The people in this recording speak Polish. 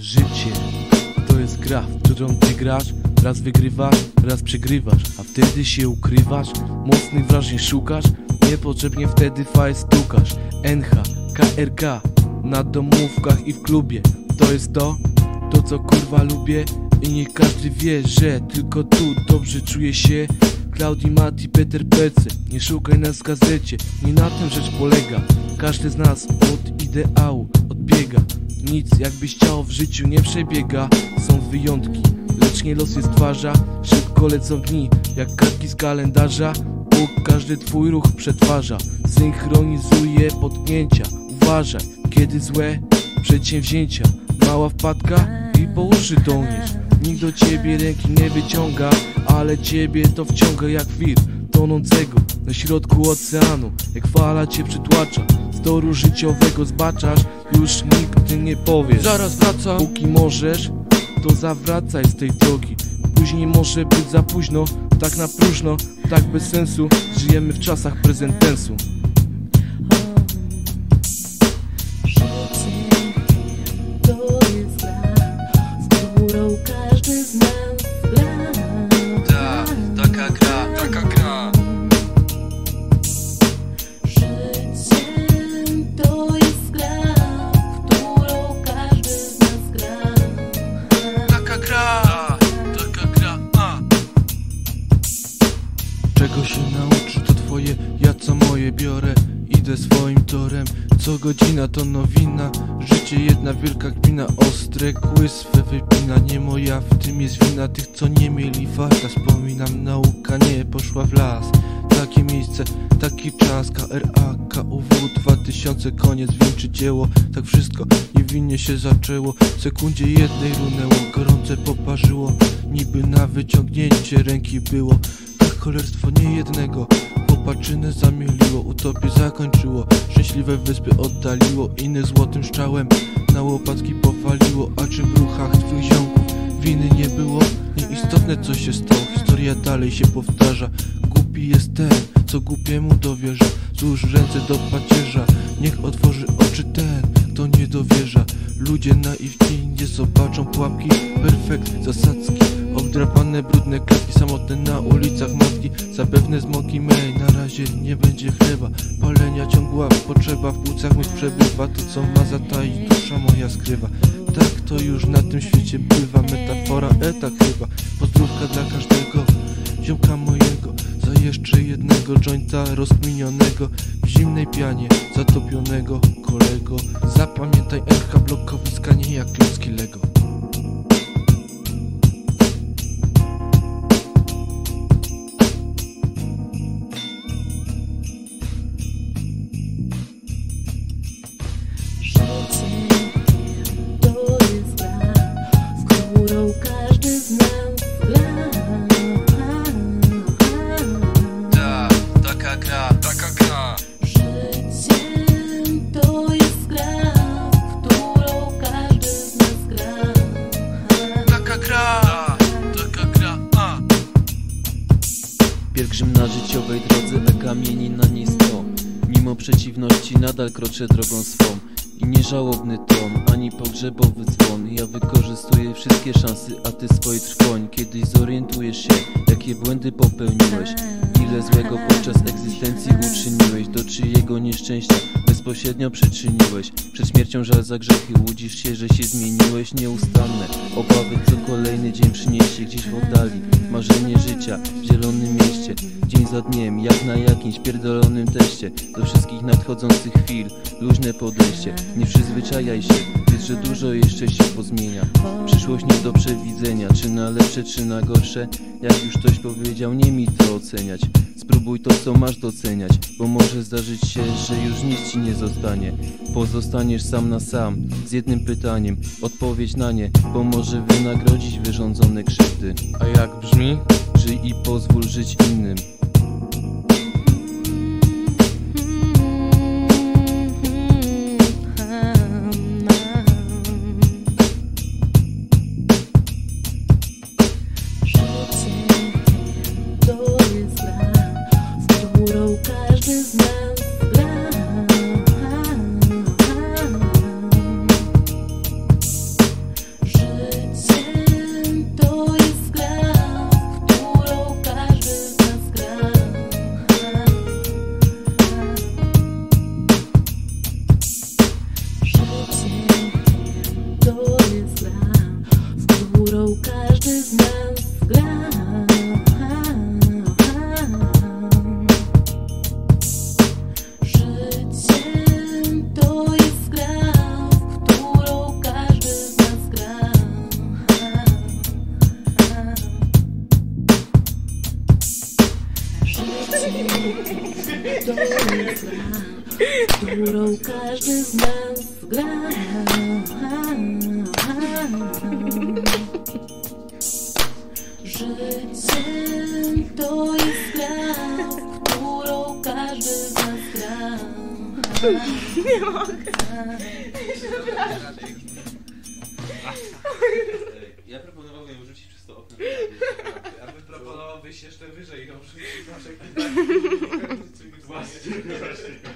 Życie to jest gra, w którą ty grasz. Raz wygrywasz, raz przegrywasz A wtedy się ukrywasz. Mocnych wrażeń szukasz Niepotrzebnie wtedy fajl stukasz NH, KRK Na domówkach i w klubie. To jest to, to co kurwa lubię. I niech każdy wie, że tylko tu dobrze czuję się. Claudii, Mati, Peter Pece Nie szukaj nas w gazecie. Nie na tym rzecz polega. Każdy z nas od ideału odbiega Nic jakby chciał w życiu nie przebiega. Są wyjątki, lecz nie los jest twarza. Szybko lecą dni, jak kartki z kalendarza. Bóg każdy twój ruch przetwarza. Synchronizuje potknięcia Uważaj, kiedy złe przedsięwzięcia. Mała wpadka i po uszy toniesz Nikt do ciebie ręki nie wyciąga Ale ciebie to wciąga jak wir Tonącego na środku oceanu. Jak fala cię przytłacza Z toru życiowego zbaczasz Już nigdy nie powiesz. Zaraz wracam Póki możesz, to zawracaj z tej drogi. Później może być za późno Tak na próżno, tak bez sensu. Żyjemy w czasach prezentensu Czego się nauczy to twoje, ja co moje biorę. Idę swoim torem, co godzina to nowina. Życie jedna wielka kpina, ostre kły swe wypina. Nie moja, w tym jest wina tych co nie mieli farta Wspominam, nauka nie poszła w las. Takie miejsce, taki czas, KRA, KUW 2000 Koniec. Wieńczy dzieło, tak wszystko niewinnie się zaczęło. W sekundzie jednej runęło, gorące poparzyło. Niby na wyciągnięcie ręki było cholerstwo nie jednego. Popaczynę zamieliło, utopię zakończyło. Szczęśliwe wyspy oddaliło Innych złotym strzałem na łopatki powaliło. A czy w ruchach twych ziomków winy nie było? Nieistotne co się stało, historia dalej się powtarza. Głupi jest ten, co głupiemu dowierza. Złóż ręce do pacierza, niech otworzy oczy ten, kto nie dowierza. Ludzie naiwni nie zobaczą pułapki Perfekt, zasadzki Obdrapane, brudne klatki Samotne na ulicach matki Zapewne zmoki mej Na razie nie będzie chleba. Palenia ciągła potrzeba W płucach mych przebywa. To co ma zataić dusza moja skrywa. Tak to już na tym świecie bywa. Metafora eta chyba. Pozdrówka dla każdego Ziomka mojego. Za jeszcze jednego jointa rozkminionego. W zimnej pianie zatopionego kolego. Zapamiętaj NH blokowiska nie jak klocki Lego na życiowej drodze, a kamieni na niej sto Mimo przeciwności nadal kroczę drogą swą I nieżałobny ton, ani pogrzebowy dzwon. Ja wykorzystuję wszystkie szanse, a ty swoje trwoń. Kiedyś zorientujesz się, jakie błędy popełniłeś. Ile złego podczas egzystencji uczyniłeś. Do czyjego nieszczęścia bezpośrednio przyczyniłeś. Przed śmiercią żal za grzechy, łudzisz się, że się zmieniłeś. Nieustanne obawy, co kolejny dzień przyniesie. Gdzieś w oddali, marzenie życia w zielonym mieście. Dzień za dniem, jak na jakimś pierdolonym teście. Do wszystkich nadchodzących chwil, luźne podejście. Nie przyzwyczajaj się, wiedz, że dużo jeszcze się pozmienia. Przyszłość nie do przewidzenia, czy na lepsze, czy na gorsze. Jak już ktoś powiedział, nie mi to oceniać. Spróbuj to, co masz doceniać Bo może zdarzyć się, że już nic ci nie zostanie. Pozostaniesz sam na sam Z jednym pytaniem. Odpowiedź na nie Pomoże wynagrodzić wyrządzone krzywdy. A jak brzmi? Żyj i pozwól żyć innym każdy z nas gra. Życie to jest gra, w którą każdy z nas gra. Ja proponowałbym ją rzucić przez to okno. A wy proponowałbyś jeszcze wyżej ją rzucić naszej Простите.